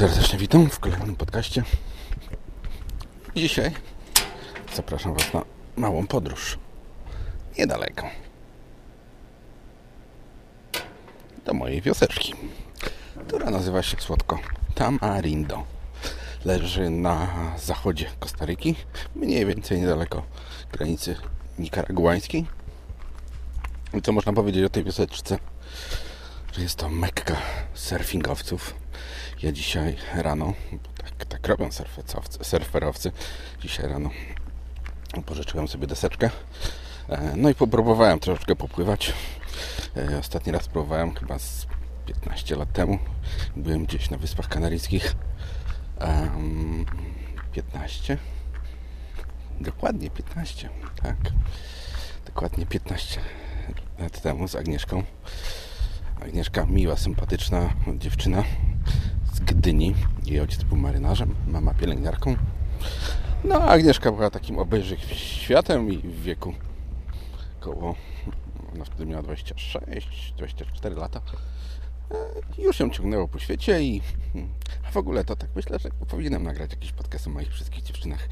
serdecznie witam w kolejnym podcaście. Dzisiaj zapraszam Was na małą podróż. Niedaleko. Do mojej wioseczki, która nazywa się słodko Tamarindo. Leży na zachodzie Kostaryki, mniej więcej niedaleko granicy nikaraguańskiej. I co można powiedzieć o tej wioseczce? Że jest to mekka surfingowców ja dzisiaj rano, tak, tak robią surferowcy, dzisiaj rano pożyczyłem sobie deseczkę. E, no i popróbowałem troszeczkę popływać. E, ostatni raz próbowałem chyba z 15 lat temu. Byłem gdzieś na Wyspach Kanaryjskich. 15? Dokładnie 15, tak. Dokładnie 15 lat temu z Agnieszką. Agnieszka miła, sympatyczna dziewczyna Gdyni. Jej ojciec był marynarzem, mama pielęgniarką. No, a Agnieszka była takim obejrzych światem i w wieku około, ona wtedy miała 26, 24 lata. E, już ją ciągnęło po świecie i a w ogóle to tak myślę, że powinienem nagrać jakiś podcast o moich wszystkich dziewczynach.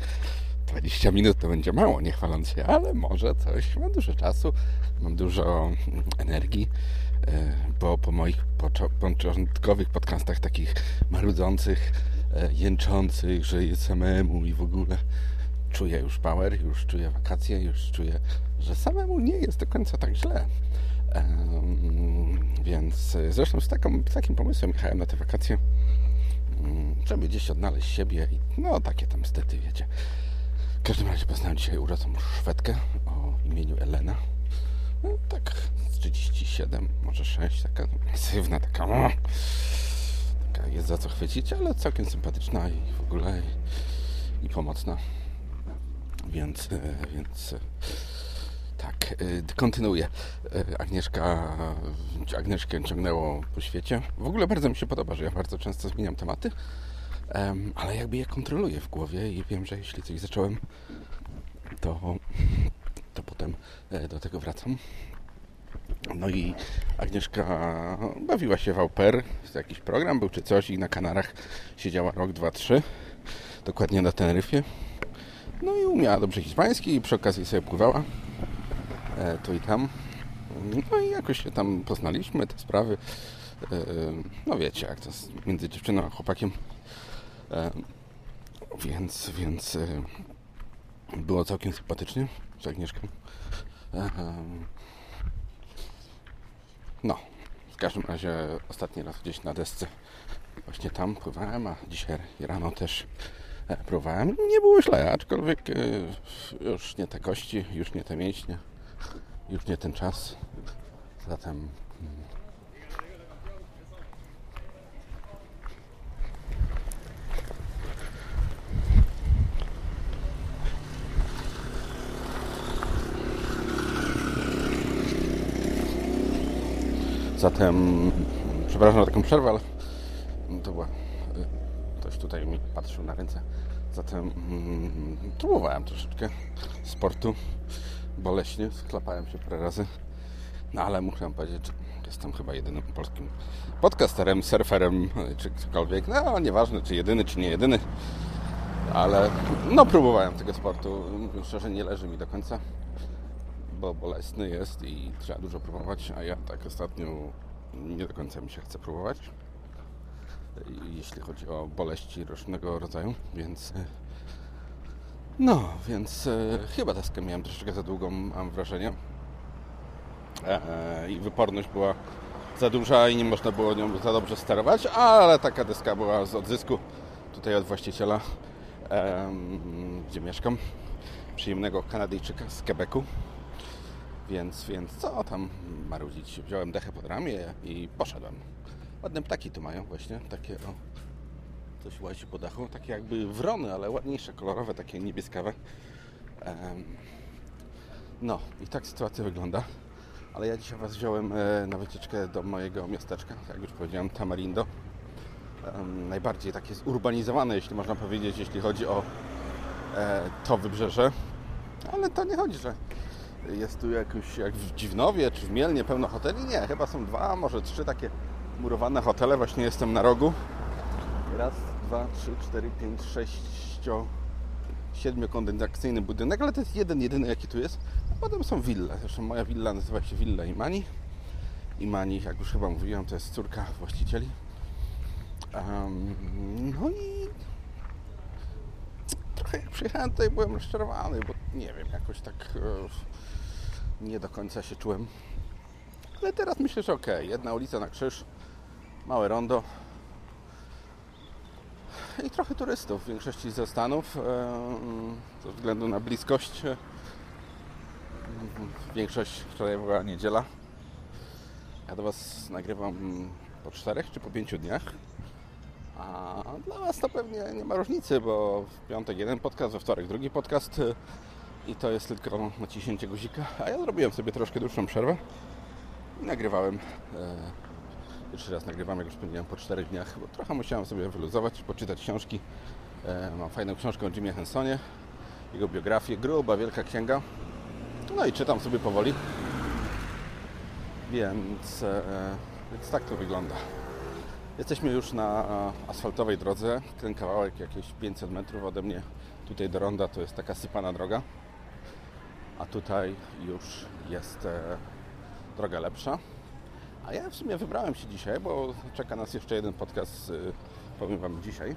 20 minut to będzie mało, nie chwaląc się, ale może coś. Mam dużo czasu, mam dużo energii E, bo po moich początkowych podcastach takich marudzących, e, jęczących, że jest samemu i w ogóle czuję już power, już czuję wakacje, już czuję, że samemu nie jest do końca tak źle. Więc zresztą z, taką, z takim pomysłem jechałem na te wakacje, mm, żeby gdzieś odnaleźć siebie i no takie tam stety, wiecie. W każdym razie poznałem dzisiaj urodzą Szwedkę o imieniu Elena. No, tak 37, może 6, taka masywna, taka, o, taka jest za co chwycić, ale całkiem sympatyczna i w ogóle i, i pomocna. Więc, e, więc e, tak, e, kontynuuję. Agnieszka, Agnieszkę ciągnęło po świecie. W ogóle bardzo mi się podoba, że ja bardzo często zmieniam tematy, ale jakby je kontroluję w głowie i wiem, że jeśli coś zacząłem, to potem do tego wracam. No i Agnieszka bawiła się w Auper, jakiś program był czy coś i na Kanarach siedziała rok, dwa, trzy, dokładnie na Teneryfie. No i umiała dobrze hiszpański i przy okazji sobie pływała e, tu i tam. No i jakoś się tam poznaliśmy, te sprawy. E, no wiecie, jak to jest między dziewczyną a chłopakiem. E, więc, więc e, było całkiem sympatycznie z Agnieszką. E, no, w każdym razie ostatni raz gdzieś na desce właśnie tam pływałem, a dzisiaj rano też e, próbowałem. Nie było źle, aczkolwiek e, już nie te kości, już nie te mięśnie, już nie ten czas. Zatem Zatem, przepraszam za taką przerwę, ale to była... Ktoś tutaj mi patrzył na ręce. Zatem mm, próbowałem troszeczkę sportu boleśnie, sklapałem się parę razy. No ale muszę powiedzieć, że jestem chyba jedynym polskim podcasterem, surferem, czy cokolwiek. No nieważne, czy jedyny, czy nie jedyny. Ale no próbowałem tego sportu. Szczerze, nie leży mi do końca bo bolesny jest i trzeba dużo próbować, a ja tak ostatnio nie do końca mi się chce próbować, jeśli chodzi o boleści różnego rodzaju, więc no, więc e, chyba deskę miałem troszeczkę za długą, mam wrażenie. E, I wyporność była za duża i nie można było nią za dobrze sterować, ale taka deska była z odzysku tutaj od właściciela, gdzie mieszkam, przyjemnego Kanadyjczyka z Quebecu. Więc, więc co tam marudzić? Wziąłem dechę pod ramię i poszedłem. Ładne ptaki tu mają właśnie, takie o, coś łazi po dachu, takie jakby wrony, ale ładniejsze, kolorowe, takie niebieskawe. No i tak sytuacja wygląda. Ale ja dzisiaj Was wziąłem e, na wycieczkę do mojego miasteczka, jak już powiedziałem, Tamarindo. Najbardziej takie zurbanizowane, jeśli można powiedzieć, jeśli chodzi o e, to wybrzeże. Ale to nie chodzi, że jest tu jakoś jak w Dziwnowie czy w Mielnie pełno hoteli? Nie, chyba są dwa, może trzy takie murowane hotele. Właśnie jestem na rogu raz, dwa, trzy, cztery, pięć, sześć, siedmiokondensacyjny budynek, ale to jest jeden, jedyny jaki tu jest. A potem są wille. Zresztą moja willa nazywa się Villa Imani. Imani, jak już chyba mówiłem, to jest córka właścicieli. Um, no i trochę jak przyjechałem tutaj byłem rozczarowany, bo nie wiem, jakoś tak e, nie do końca się czułem. Ale teraz myślę, że. Okay. Jedna ulica na krzyż, małe rondo, i trochę turystów, w większości ze Stanów, e, ze względu na bliskość. E, większość wczoraj była niedziela. Ja do Was nagrywam po czterech czy po pięciu dniach. A dla Was to pewnie nie ma różnicy, bo w piątek jeden podcast, we wtorek drugi podcast i to jest tylko naciśnięcie guzika. A ja zrobiłem sobie troszkę dłuższą przerwę i nagrywałem Pierwszy raz nagrywam, jak już powiedziałem, po czterech dniach, bo trochę musiałem sobie wyluzować, poczytać książki. E, mam fajną książkę o Jimie Hensonie, jego biografię, gruba, wielka księga. No i czytam sobie powoli. Więc, e, więc tak to wygląda. Jesteśmy już na asfaltowej drodze. Ten kawałek jakieś 500 metrów ode mnie tutaj do ronda to jest taka sypana droga. A tutaj już jest e, droga lepsza. A ja w sumie wybrałem się dzisiaj, bo czeka nas jeszcze jeden podcast, y, powiem Wam dzisiaj,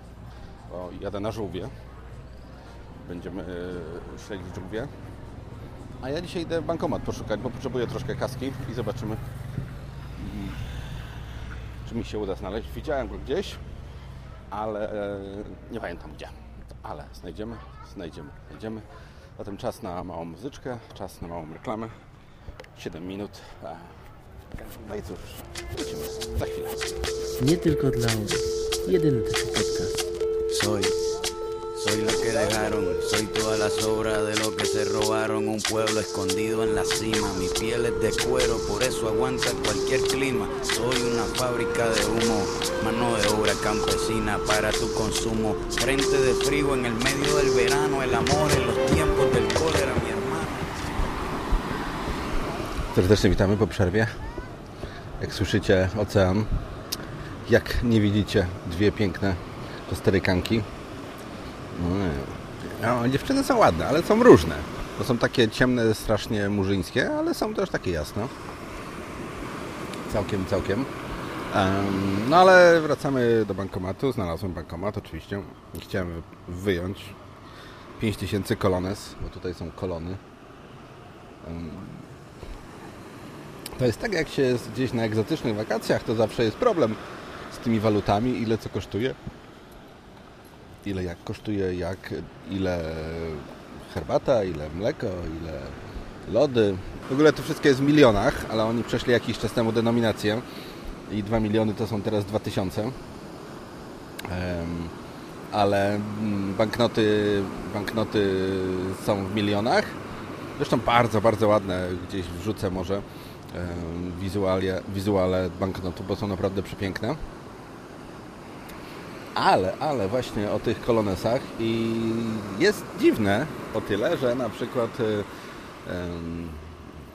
bo jadę na żółwie. Będziemy y, śledzić żółwie. A ja dzisiaj idę bankomat poszukać, bo potrzebuję troszkę kaski i zobaczymy, mm, czy mi się uda znaleźć. Widziałem go gdzieś, ale e, nie pamiętam gdzie. Ale znajdziemy, znajdziemy, znajdziemy. Zatem czas na małą muzyczkę, czas na małą reklamę. 7 minut. No i cóż, wrócimy za chwilę. Nie tylko dla taki podcast. Soy, soy lo que dejaron, soy toda la sobra de lo que se robaron. Un pueblo escondido en la cima, mi piel es de cuero, por eso aguanta cualquier clima. Soy una fábrica de humo, mano de obra campesina para tu consumo. Frente de frío en el medio del verano, el amor en los tiempos del cólera, mi. Serdecznie witamy po przerwie. Jak słyszycie, ocean. Jak nie widzicie, dwie piękne kosterykanki. No, dziewczyny są ładne, ale są różne. To są takie ciemne, strasznie murzyńskie, ale są też takie jasne. Całkiem, całkiem. No ale wracamy do bankomatu. Znalazłem bankomat oczywiście. Chciałem wyjąć 5000 kolones, bo tutaj są kolony. To jest tak, jak się jest gdzieś na egzotycznych wakacjach, to zawsze jest problem z tymi walutami, ile co kosztuje. Ile jak kosztuje, jak, ile herbata, ile mleko, ile lody. W ogóle to wszystko jest w milionach, ale oni przeszli jakiś czas temu denominację i 2 miliony to są teraz 2000. Um, ale mm, banknoty, banknoty są w milionach. Zresztą bardzo, bardzo ładne. Gdzieś wrzucę może wizualia, wizuale banknotu, bo są naprawdę przepiękne. Ale, ale właśnie o tych kolonesach i jest dziwne o tyle, że na przykład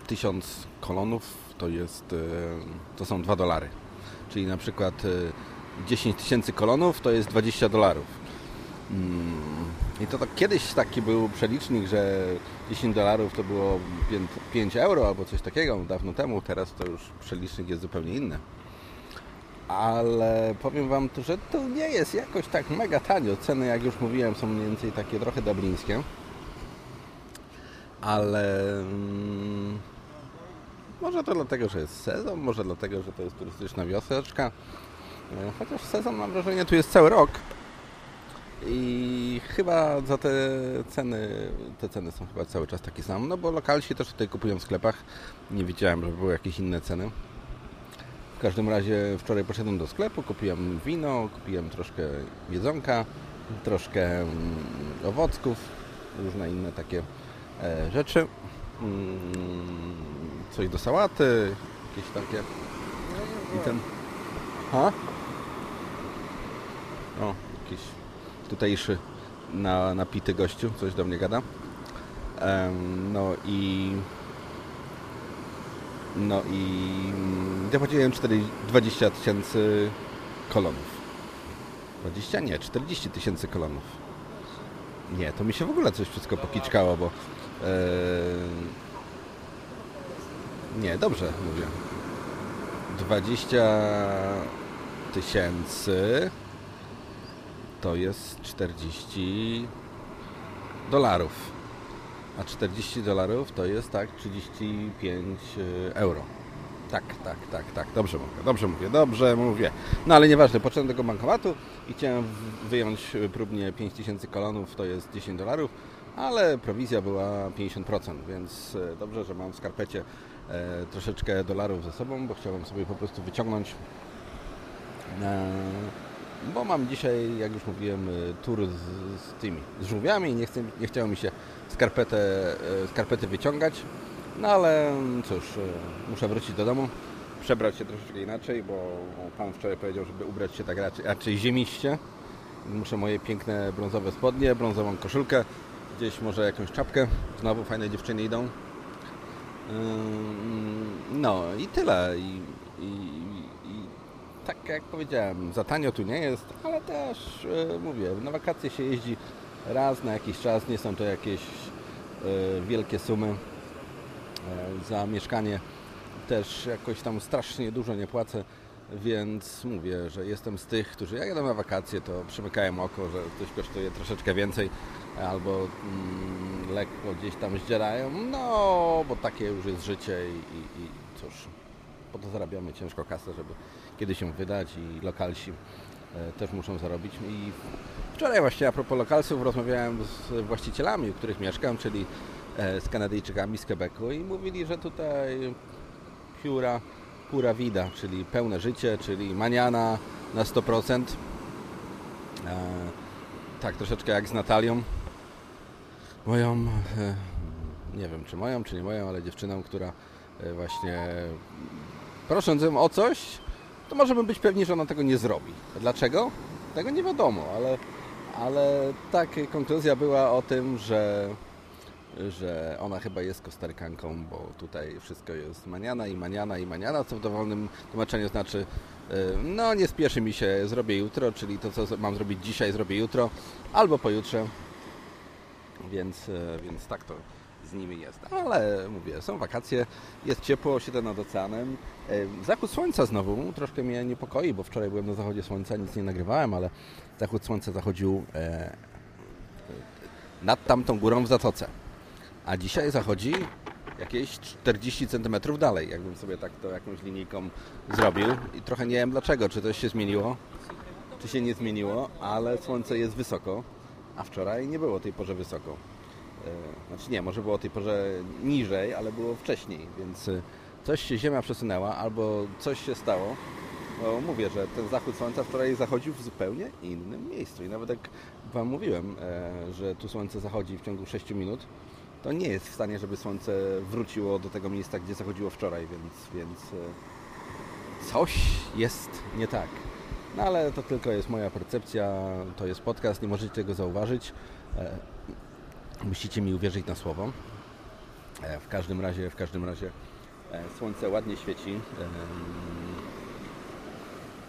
tysiąc kolonów to jest, to są 2 dolary. Czyli na przykład 10 tysięcy kolonów to jest 20 dolarów. Mm, I to tak kiedyś taki był przelicznik, że 10 dolarów to było 5 euro albo coś takiego dawno temu. Teraz to już przelicznik jest zupełnie inny. Ale powiem Wam, że to nie jest jakoś tak mega tanio. Ceny, jak już mówiłem, są mniej więcej takie trochę dublińskie. Ale hmm, może to dlatego, że jest sezon, może dlatego, że to jest turystyczna wioseczka. E, chociaż sezon mam wrażenie tu jest cały rok. I chyba za te ceny, te ceny są chyba cały czas takie same, no bo lokalsi też tutaj kupują w sklepach. Nie widziałem, żeby były jakieś inne ceny. W każdym razie wczoraj poszedłem do sklepu, kupiłem wino, kupiłem troszkę jedzonka, troszkę mm, owocków, różne inne takie e, rzeczy. Mm, coś do sałaty, jakieś takie. I ten... Ha? O, jakiś tutejszy na, napity gościu, coś do mnie gada. No i no i ja płaciłem 20 tysięcy kolonów. 20? Nie, 40 tysięcy kolonów. Nie, to mi się w ogóle coś wszystko pokiczkało, bo... E, nie, dobrze mówię. 20 tysięcy to jest 40 dolarów. A 40 dolarów to jest tak 35 e, euro. Tak, tak, tak, tak, dobrze mówię, dobrze mówię, dobrze mówię. No ale nieważne, poszedłem do tego bankomatu i chciałem wyjąć próbnie 5000 kolonów, to jest 10 dolarów, ale prowizja była 50%, więc e, dobrze, że mam w skarpecie e, troszeczkę dolarów ze sobą, bo chciałem sobie po prostu wyciągnąć e, bo mam dzisiaj, jak już mówiłem, tur z, z tymi z żółwiami nie, chcę, nie chciało mi się skarpetę, skarpety wyciągać. No ale cóż, muszę wrócić do domu, przebrać się troszeczkę inaczej, bo pan wczoraj powiedział, żeby ubrać się tak raczej, raczej ziemiście. Muszę moje piękne brązowe spodnie, brązową koszulkę, gdzieś może jakąś czapkę. Znowu fajne dziewczyny idą. No i tyle. I, i tak jak powiedziałem, za tanio tu nie jest, ale też e, mówię, na wakacje się jeździ raz na jakiś czas, nie są to jakieś e, wielkie sumy. E, za mieszkanie też jakoś tam strasznie dużo nie płacę, więc mówię, że jestem z tych, którzy jak jadą na wakacje, to przymykają oko, że coś kosztuje troszeczkę więcej albo mm, lekko gdzieś tam zdzierają, no bo takie już jest życie i, i, i cóż, po to zarabiamy ciężko kasę, żeby kiedy się wydać i lokalsi e, też muszą zarobić. I wczoraj właśnie a propos lokalsów rozmawiałem z właścicielami, u których mieszkam, czyli E, z Kanadyjczykami z Quebecu i mówili, że tutaj pióra, pura vida, czyli pełne życie, czyli maniana na 100%. E, tak, troszeczkę jak z Natalią. Moją, nie wiem czy moją, czy nie moją, ale dziewczyną, która właśnie prosząc ją o coś, to możemy być pewni, że ona tego nie zrobi. Dlaczego? Tego nie wiadomo, ale, ale tak konkluzja była o tym, że że ona chyba jest kostarykanką, bo tutaj wszystko jest maniana i maniana i maniana, co w dowolnym tłumaczeniu znaczy y, no nie spieszy mi się, zrobię jutro, czyli to co mam zrobić dzisiaj zrobię jutro albo pojutrze, więc, y, więc tak to z nimi jest. Ale mówię, są wakacje, jest ciepło, siedzę nad oceanem. Zachód słońca znowu troszkę mnie niepokoi, bo wczoraj byłem na zachodzie słońca, nic nie nagrywałem, ale zachód słońca zachodził e, nad tamtą górą w Zatoce. A dzisiaj zachodzi jakieś 40 cm dalej, jakbym sobie tak to jakąś linijką zrobił. I trochę nie wiem dlaczego, czy coś się zmieniło, czy się nie zmieniło, ale słońce jest wysoko, a wczoraj nie było tej porze wysoko. E, znaczy nie, może było tej porze niżej, ale było wcześniej, więc e, coś się Ziemia przesunęła albo coś się stało. No, mówię, że ten zachód słońca wczoraj zachodził w zupełnie innym miejscu i nawet jak Wam mówiłem, e, że tu słońce zachodzi w ciągu 6 minut, to nie jest w stanie, żeby słońce wróciło do tego miejsca, gdzie zachodziło wczoraj, więc, więc coś jest nie tak. No ale to tylko jest moja percepcja, to jest podcast, nie możecie tego zauważyć. E, musicie mi uwierzyć na słowo. E, w każdym razie, w każdym razie słońce ładnie świeci.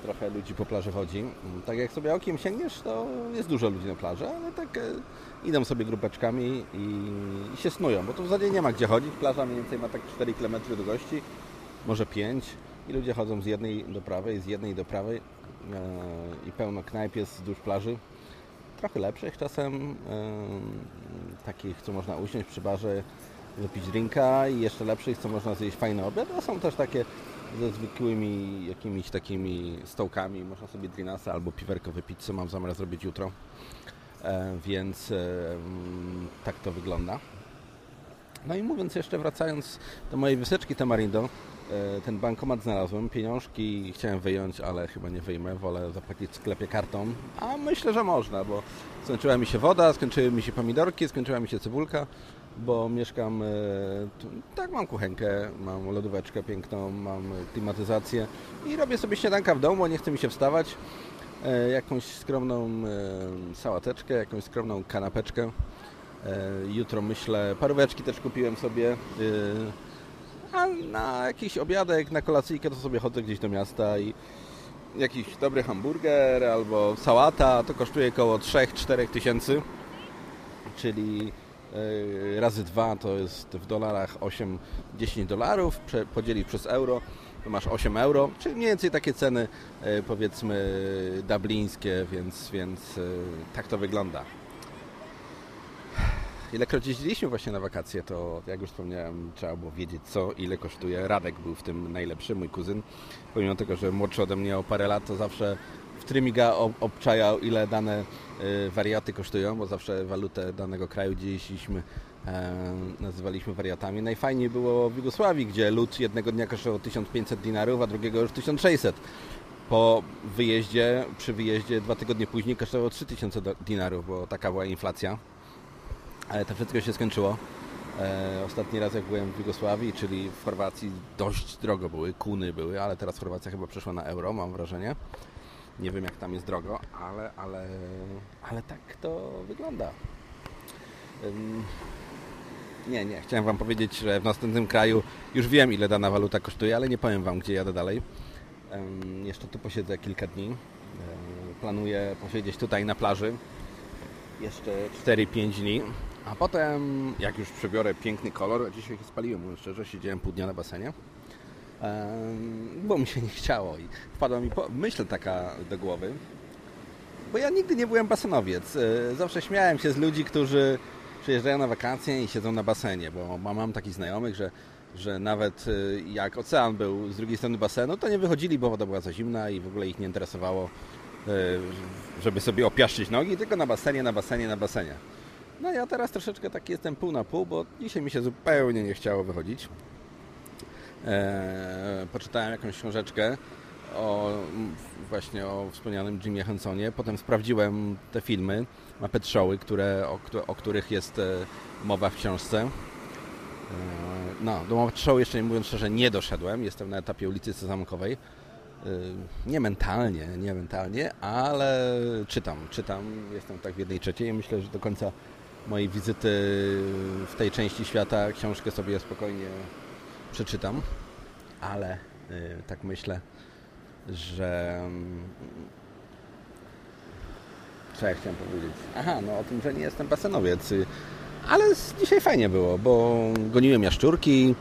Trochę ludzi po plaży chodzi. Tak jak sobie okiem sięgniesz, to jest dużo ludzi na plaży, ale tak idą sobie grupeczkami i, i się snują, bo tu w zasadzie nie ma gdzie chodzić. Plaża mniej więcej ma tak 4 km długości, może 5 i ludzie chodzą z jednej do prawej, z jednej do prawej e, i pełno knajp jest wzdłuż plaży. Trochę lepszych czasem, e, takich co można usiąść przy barze, wypić drinka i jeszcze lepszych co można zjeść fajny obiad, a są też takie ze zwykłymi jakimiś takimi stołkami, można sobie drinasa albo piwerko wypić, co mam zamiar zrobić jutro. E, więc e, mm, tak to wygląda. No i mówiąc jeszcze, wracając do mojej wyseczki Tamarindo, ten bankomat znalazłem, pieniążki chciałem wyjąć, ale chyba nie wyjmę, wolę zapłacić w sklepie kartą, a myślę, że można, bo skończyła mi się woda, skończyły mi się pomidorki, skończyła mi się cebulka, bo mieszkam, tak mam kuchenkę, mam lodóweczkę piękną, mam klimatyzację i robię sobie śniadanka w domu, nie chce mi się wstawać. E, jakąś skromną e, sałateczkę, jakąś skromną kanapeczkę. E, jutro myślę, paróweczki też kupiłem sobie. A na jakiś obiadek, na kolacyjkę to sobie chodzę gdzieś do miasta i jakiś dobry hamburger albo sałata to kosztuje około 3-4 tysięcy, czyli yy, razy dwa to jest w dolarach 8-10 dolarów, podzielić przez euro to masz 8 euro, czyli mniej więcej takie ceny yy, powiedzmy dublińskie, więc, więc yy, tak to wygląda. Ilekroć jeździliśmy właśnie na wakacje, to jak już wspomniałem, trzeba było wiedzieć co, ile kosztuje. Radek był w tym najlepszy, mój kuzyn. Pomimo tego, że młodszy ode mnie o parę lat, to zawsze w Trymiga obczajał, ile dane y, wariaty kosztują, bo zawsze walutę danego kraju, gdzie jeździliśmy, e, nazywaliśmy wariatami. Najfajniej było w Jugosławii, gdzie lód jednego dnia kosztował 1500 dinarów, a drugiego już 1600 po wyjeździe, przy wyjeździe dwa tygodnie później kosztowało 3000 dinarów, bo taka była inflacja. Ale to wszystko się skończyło. E, ostatni raz jak byłem w Jugosławii, czyli w Chorwacji dość drogo były, kuny były, ale teraz Chorwacja chyba przeszła na euro, mam wrażenie. Nie wiem jak tam jest drogo, ale, ale, ale tak to wygląda. Nie, nie, chciałem Wam powiedzieć, że w następnym kraju już wiem ile dana waluta kosztuje, ale nie powiem Wam gdzie jadę dalej. Jeszcze tu posiedzę kilka dni. Planuję posiedzieć tutaj na plaży jeszcze 4-5 dni, a potem, jak już przebiorę piękny kolor, dzisiaj się spaliłem, mówiąc szczerze, siedziałem pół dnia na basenie, bo mi się nie chciało i wpadła mi myśl taka do głowy, bo ja nigdy nie byłem basenowiec. E, zawsze śmiałem się z ludzi, którzy przyjeżdżają na wakacje i siedzą na basenie, bo mam takich znajomych, że, że nawet e, jak ocean był z drugiej strony basenu, to nie wychodzili, bo woda była za zimna i w ogóle ich nie interesowało, e, żeby sobie opiaszczyć nogi, tylko na basenie, na basenie, na basenie. No ja teraz troszeczkę tak jestem pół na pół, bo dzisiaj mi się zupełnie nie chciało wychodzić. Eee, poczytałem jakąś książeczkę o, właśnie o wspomnianym Jimie Hensonie. Potem sprawdziłem te filmy, Muppet Showy, które, o, o których jest e, mowa w książce. Eee, no, do Muppet Show jeszcze mówiąc szczerze nie doszedłem. Jestem na etapie ulicy Sezamkowej. Eee, nie mentalnie, nie mentalnie, ale czytam, czytam. Jestem tak w jednej trzeciej i myślę, że do końca mojej wizyty w tej części świata książkę sobie spokojnie przeczytam, ale y, tak myślę, że mm, co ja chciałem powiedzieć? Aha, no o tym, że nie jestem basenowiec, y, ale dzisiaj fajnie było, bo goniłem jaszczurki,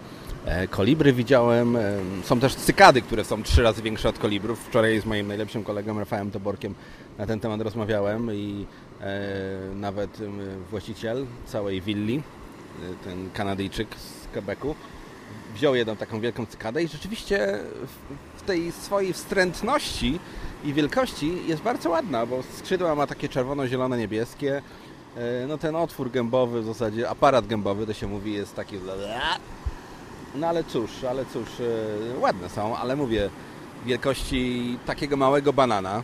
kolibry widziałem, e, są też cykady, które są trzy razy większe od kolibrów. Wczoraj z moim najlepszym kolegą Rafałem Toborkiem na ten temat rozmawiałem i E, nawet właściciel całej willi, e, ten Kanadyjczyk z Quebecu, wziął jedną taką wielką cykadę i rzeczywiście w tej swojej wstrętności i wielkości jest bardzo ładna, bo skrzydła ma takie czerwono-zielone, niebieskie. E, no ten otwór gębowy, w zasadzie aparat gębowy, to się mówi, jest taki... No ale cóż, ale cóż, ładne są, ale mówię, wielkości takiego małego banana,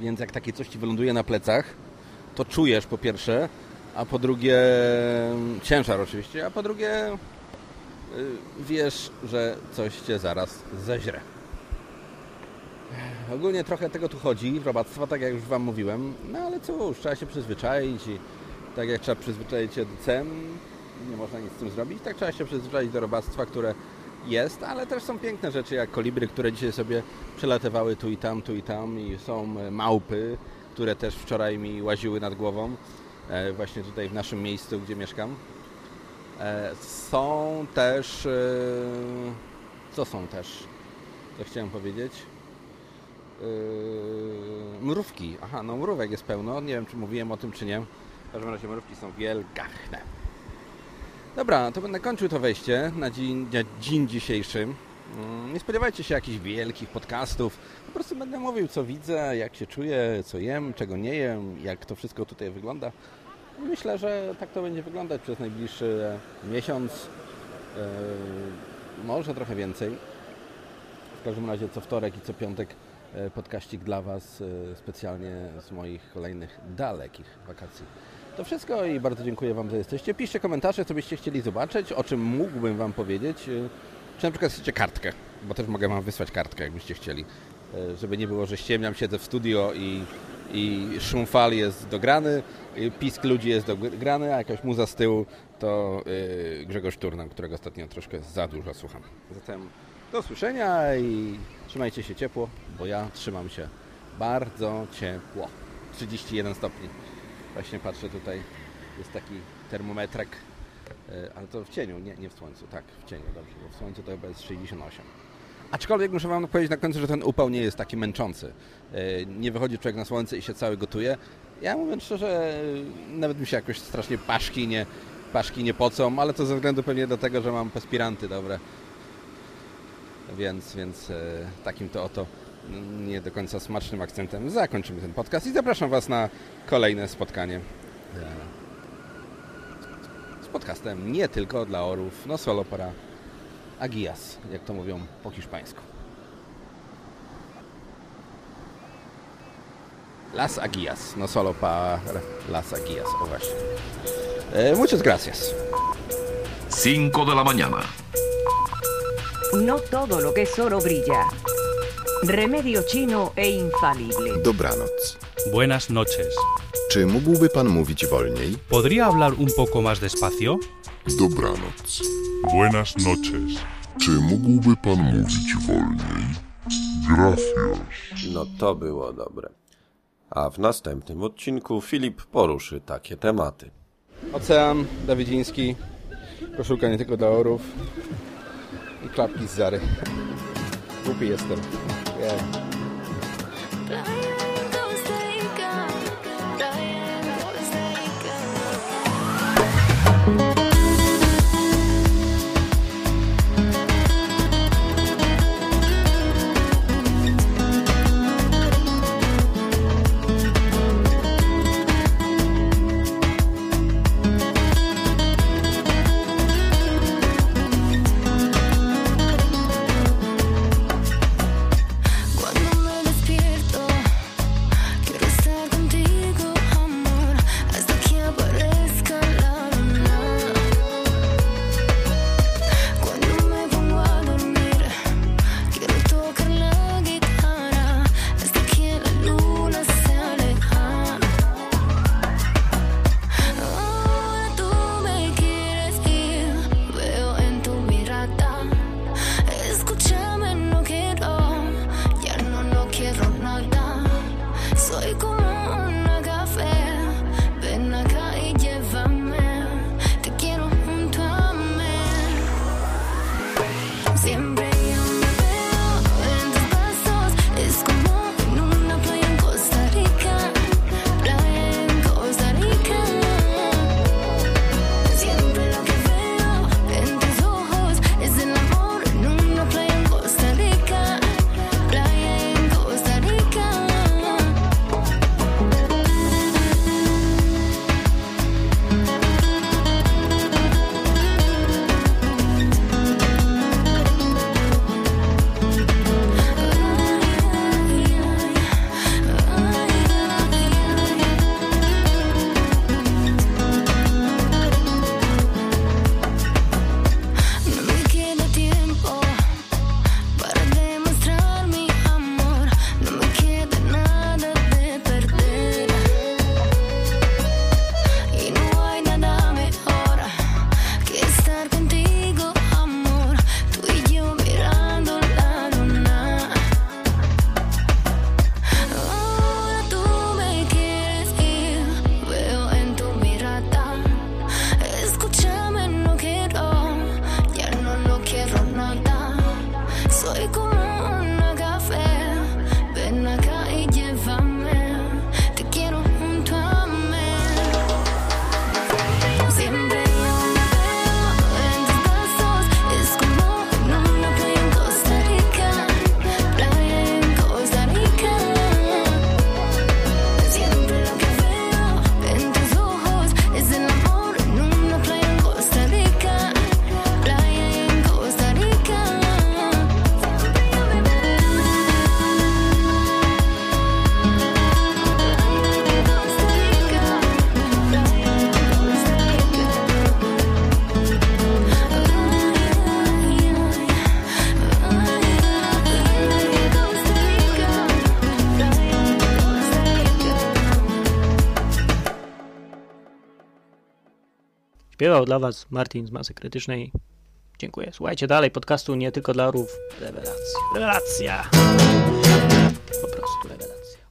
więc jak takie coś ci wyląduje na plecach, to czujesz po pierwsze, a po drugie ciężar oczywiście, a po drugie y, wiesz, że coś cię zaraz zeźre. Ogólnie trochę tego tu chodzi, robactwa, tak jak już Wam mówiłem, no ale cóż, trzeba się przyzwyczaić i tak jak trzeba przyzwyczaić się do cen, nie można nic z tym zrobić, tak trzeba się przyzwyczaić do robactwa, które jest, ale też są piękne rzeczy jak kolibry, które dzisiaj sobie przelatywały tu i tam, tu i tam i są e, małpy, które też wczoraj mi łaziły nad głową, e, właśnie tutaj w naszym miejscu, gdzie mieszkam. E, są też... Co są też? Co chciałem powiedzieć? Mrówki. Aha, no mrówek jest pełno. Nie wiem, czy mówiłem o tym, czy nie. W każdym razie mrówki są wielgachne. Dobra, to będę kończył to wejście na dzień, na dzień dzisiejszy. Mm, nie spodziewajcie się jakichś wielkich podcastów. Po prostu będę mówił, co widzę, jak się czuję, co jem, czego nie jem, jak to wszystko tutaj wygląda. Myślę, że tak to będzie wyglądać przez najbliższy miesiąc, yy, może trochę więcej. W każdym razie co wtorek i co piątek e, podkaścik dla Was e, specjalnie z moich kolejnych dalekich wakacji. To wszystko i bardzo dziękuję Wam, że jesteście. Piszcie komentarze, co byście chcieli zobaczyć, o czym mógłbym Wam powiedzieć. Y, czy na przykład chcecie kartkę, bo też mogę Wam wysłać kartkę, jakbyście chcieli. Żeby nie było, że ściemniam, siedzę w studio i, i szum fal jest dograny, pisk ludzi jest dograny, a jakaś muza z tyłu to Grzegorz Turnam, którego ostatnio troszkę za dużo słucham. Zatem Do usłyszenia i trzymajcie się ciepło, bo ja trzymam się bardzo ciepło. 31 stopni. Właśnie patrzę tutaj, jest taki termometrek, e, ale to w cieniu, nie, nie w słońcu, tak, w cieniu, dobrze, bo w słońcu to chyba jest 68. Aczkolwiek muszę Wam powiedzieć na końcu, że ten upał nie jest taki męczący. E, Nie wychodzi człowiek na słońce i się cały gotuje. Ja mówiąc szczerze, e, nawet mi się jakoś strasznie paszki nie, paszki nie pocą, ale to ze względu pewnie do tego, że mam pespiranty dobre. Więc, więc e, takim to oto mm, nie do końca smacznym akcentem zakończymy ten podcast i zapraszam Was na kolejne spotkanie e, z podcastem nie tylko dla orów, no solo para agias, jak to mówią po hiszpańsku. Las Aguias, no solo para Las Aguias, o właśnie. E, muchas gracias. 5 de la mañana. No todo lo que es oro brilla. Remedio chino e infalible. Dobranoc. Buenas noches. Czy mógłby pan mówić wolniej? ¿Podría hablar un poco más despacio? Dobranoc. Buenas noches. Czy mógłby pan mówić wolniej? Gracias. No to było dobre. A w następnym odcinku Filip poruszy takie tematy. Ocean Dawidziński, koszulka nie tylko dla orów klapki z Zary. Głupi jestem. Śpiewał dla Was Martin z Masy Krytycznej. Dziękuję. Słuchajcie dalej podcastu nie tylko dla orów. Rewelacja. Rewelacja.